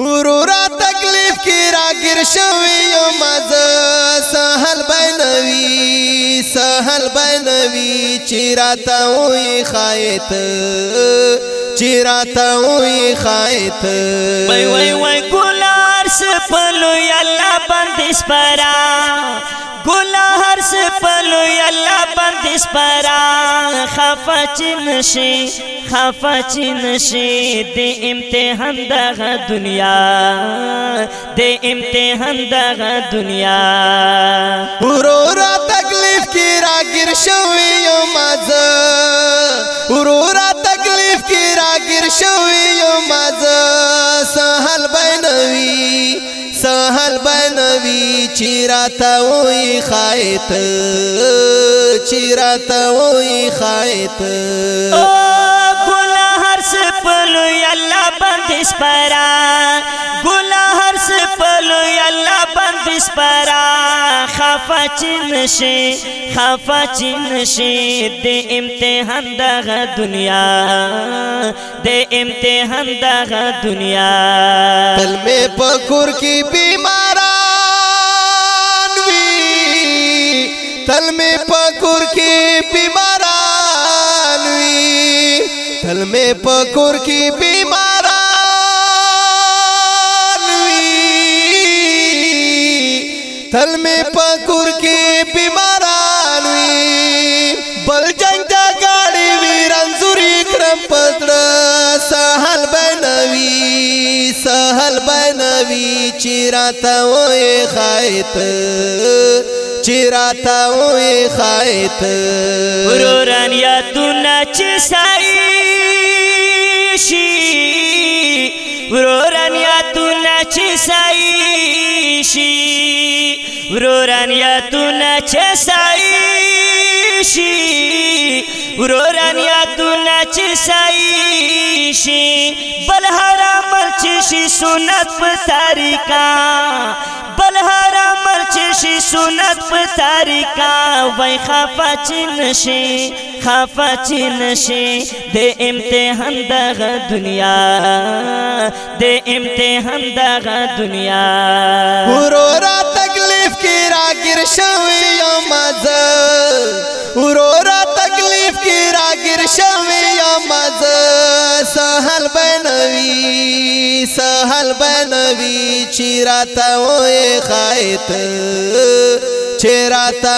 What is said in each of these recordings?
ورورا تکلیف کی راگیر شوی یو مز سهل بینوی سهل بینوی چیراتا ہوئی خائط چیراتا ہوئی خائط وی وی وی گو سے پلو اللہ بندش پرا ګلا هر څه پلو الله باندې سپارا خفا چنشي خفا چنشي د امتحان دغه دنیا د امتحان دغه دنیا ورورا تکلیف کی راګر شوی یو مزه ورورا تکلیف کی راګر شوی یو چیرات وې خایت چیرات وې خایت ګل هر څه پلو الله باندې سپارا ګل هر څه پلو الله باندې سپارا خفا چین شي خفا چین شي د امتحان دغه دنیا د امتحان دغه دنیا تل مې پکور کې تل می پکور کې بیماران وي تل می پکور کې بیماران وي تل می پکور کې بیماران وي بل جنگ دا گاڑی وی رنزوري کرم پتر سهل بنوي سهل بنوي چیرته وې خایته رورنیا تنچ سائی چی سائی شی وورنیات سائی چی سائی شی بلہ رام چی سنت پتاری کان خپل حرام چې سنت په طریقہ وای خفا چې نشي خفا چې نشي د امتحان دغه دنیا د امتحان دغه دنیا ورور تکلیف کې راګر شوی یو مز ورور تکلیف کې راګر شوی یو مز بنوی سہل بنوی چیرا تو چویں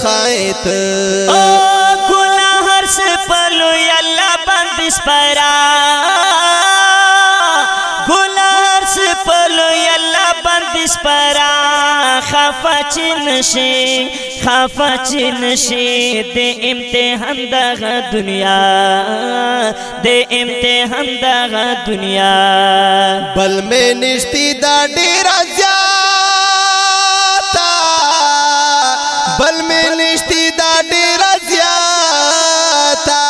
کھائے گل ہرش پلو اللہ پر دس پارا گل ہرش پلو اللہ پر دس خفاچ نشي خفاچ نشي د امتحان دغه دنیا د امتحان دغه دنیا بل مې نشتی دا ډیر زیاتا بل مې نشتی دا ډیر زیاتا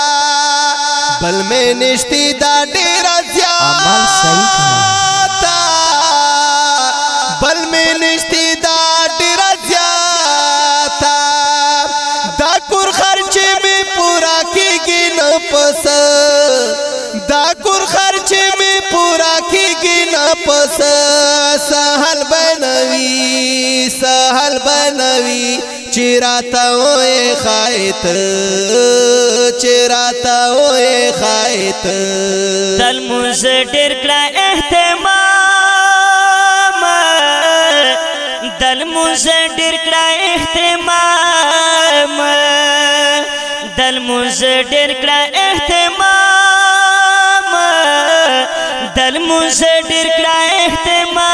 بل مې نشتی دا ډیر زیاتا عمل صحیح بل مې نشتی پس دا کور خرچ می پورا کیږي نه پس سهل بنوي سهل بنوي چیراتا وې خایت چیراتا وې خایت تل مز ډېر کړه اهتمام دل مز ډېر کړه اهتمام دل مز ڈر کر احتما دل مز ڈر کر احتما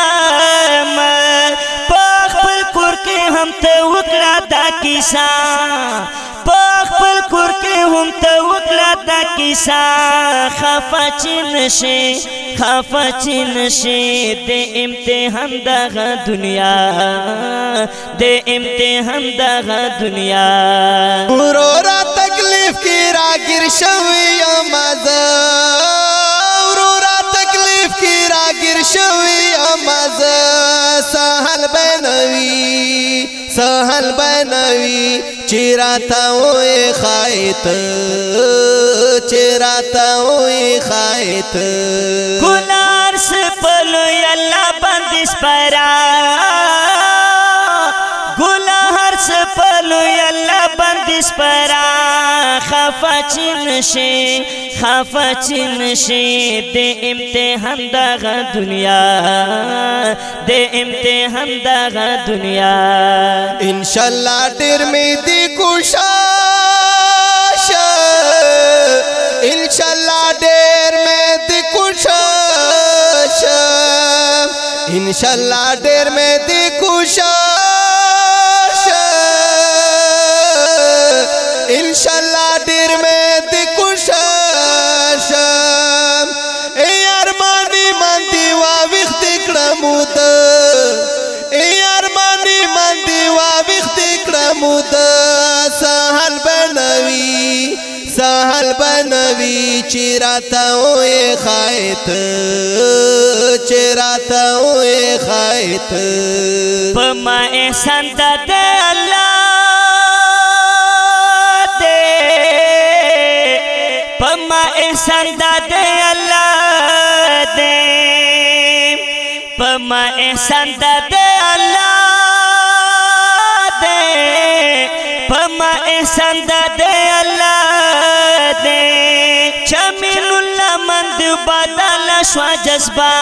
پاک پل کور کے ہم تو اترا دا کسان پاک پل کور کے ہم تو اترا دا کسان خفا چین سے خفا چین سے دے امتحان ہم دا گا دنیا دے امتحان ہم دا گا دنیا رو مد تک مد سہل بنوی سہل بنوی چڑا تو چڑا تو گل ہرش پلو اللہ بند پرا گل ہرش پلو اللہ بندش پرا خفچن شي خفچن شي د امتحان د دنیا د امتحان د دنیا ان شاء الله ډیر میں دي شاش ان شاء الله ډیر ڈیر دي دیکھو ان شاء الله ډیر میں دي شا ان شاء الله ډیر مې د کوشش ای ارمان من دی وا وخت کړم ود ای ارمان من دی وا وخت کړم ود سهل بنوي سهل بنوي چیرته وې خایت چیرته وې خایت پما احسان د الله احسان संदद अलम احسان داد संदद بدل شوا جذبه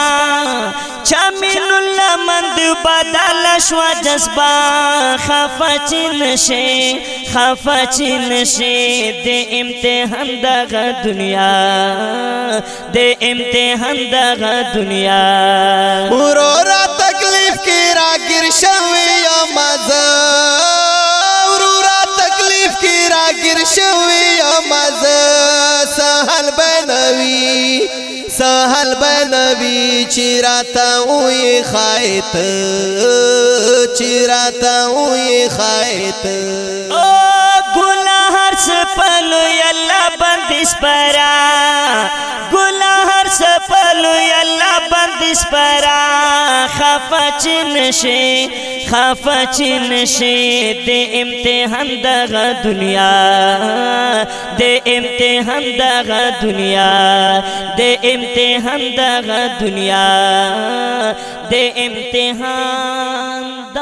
چا مين الله مند بدل شوا جذبه خفچ نشي خفچ نشي د امتحان دغه دنیا د امتحان دغه دنیا ورور تکلیف کی راګر شوی یا مزه ورور تکلیف کی راګر شوی یا مزه سهل بنوي بنوی چڑا تاؤئیں کت چؤئت گلا ہر اللہ بندش پرا پر پرا پر خپ چن شے خف چن دغا دنیا دے امتحان دغا دنیا دے امتحان دغا دنیا دے امتحان